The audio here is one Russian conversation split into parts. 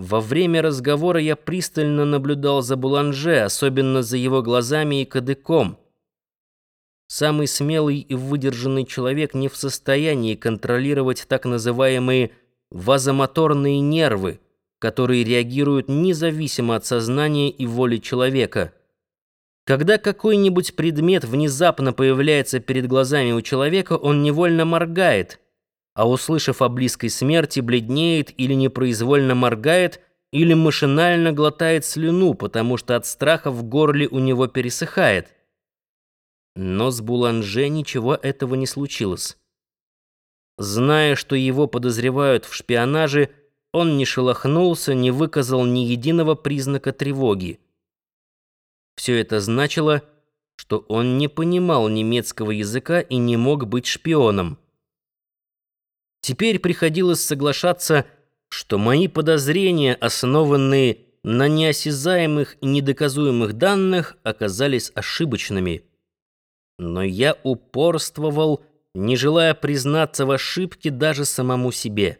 Во время разговора я пристально наблюдал за Буланже, особенно за его глазами и кадыком. Самый смелый и выдержанный человек не в состоянии контролировать так называемые вазомоторные нервы, которые реагируют независимо от сознания и воли человека. Когда какой-нибудь предмет внезапно появляется перед глазами у человека, он невольно моргает – а услышав о близкой смерти, бледнеет или непроизвольно моргает, или машинально глотает слюну, потому что от страха в горле у него пересыхает. Но с Буланже ничего этого не случилось. Зная, что его подозревают в шпионаже, он не шелохнулся, не выказал ни единого признака тревоги. Все это значило, что он не понимал немецкого языка и не мог быть шпионом. Теперь приходилось соглашаться, что мои подозрения, основанные на неосязаемых и недоказуемых данных, оказались ошибочными. Но я упорствовал, не желая признаться в ошибке даже самому себе.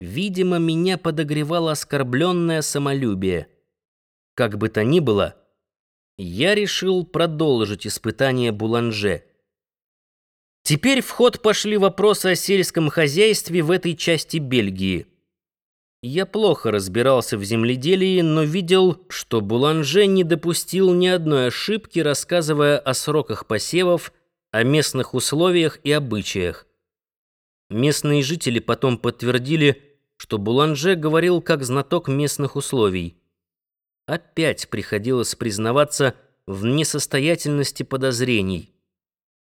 Видимо, меня подогревало оскорбленное самолюбие. Как бы то ни было, я решил продолжить испытание Буланже — Теперь в ход пошли вопросы о сельском хозяйстве в этой части Бельгии. Я плохо разбирался в земледелии, но видел, что Буланже не допустил ни одной ошибки, рассказывая о сроках посевов, о местных условиях и обычаях. Местные жители потом подтвердили, что Буланже говорил как знаток местных условий. Опять приходилось признаваться в несостоятельности подозрений.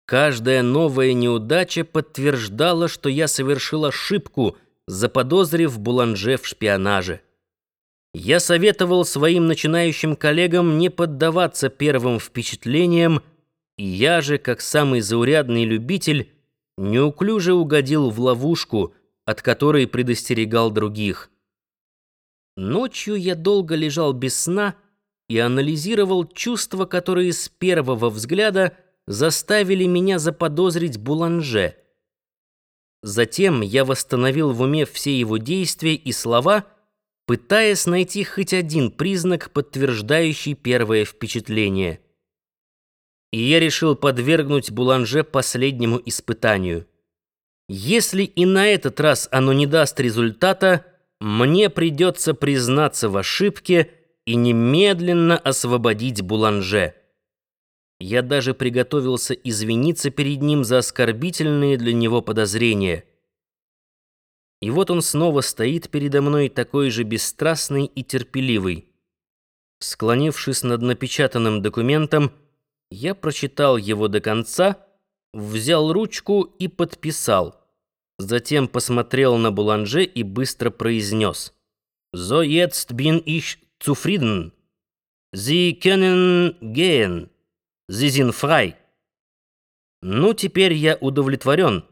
Каждая новая неудача подтверждала, что я совершил ошибку, заподозрив Буланже в шпионаже. Я советовал своим начинающим коллегам не поддаваться первым впечатлениям, и я же, как самый заурядный любитель, неуклюже угодил в ловушку, от которой предостерегал других. Ночью я долго лежал без сна и анализировал чувства, которые с первого взгляда – заставили меня заподозрить Буланже. Затем я восстановил в уме все его действия и слова, пытаясь найти хоть один признак, подтверждающий первое впечатление. И я решил подвергнуть Буланже последнему испытанию. Если и на этот раз оно не даст результата, мне придется признаться в ошибке и немедленно освободить Буланже. Я даже приготовился извиниться перед ним за оскорбительные для него подозрения. И вот он снова стоит передо мной такой же бесстрастный и терпеливый. Склонившись над напечатанным документом, я прочитал его до конца, взял ручку и подписал. Затем посмотрел на Буланже и быстро произнес. «So jetzt bin ich zufrieden. Sie können gehen». Зизин Фрай. Ну, теперь я удовлетворен.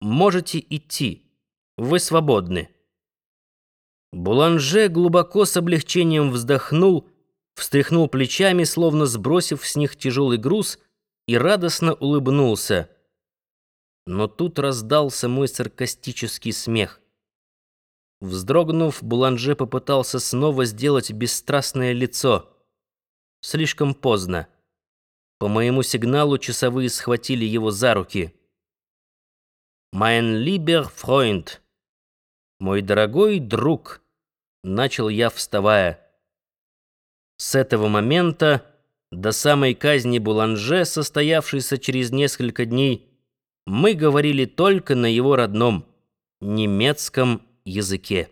Можете идти. Вы свободны. Буланже глубоко с облегчением вздохнул, встряхнул плечами, словно сбросив с них тяжелый груз, и радостно улыбнулся. Но тут раздался мой саркастический смех. Вздрогнув, Буланже попытался снова сделать бесстрастное лицо. Слишком поздно. По моему сигналу часовые схватили его за руки. «Mein lieber Freund», «Мой дорогой друг», — начал я, вставая. С этого момента до самой казни Буланже, состоявшейся через несколько дней, мы говорили только на его родном немецком языке.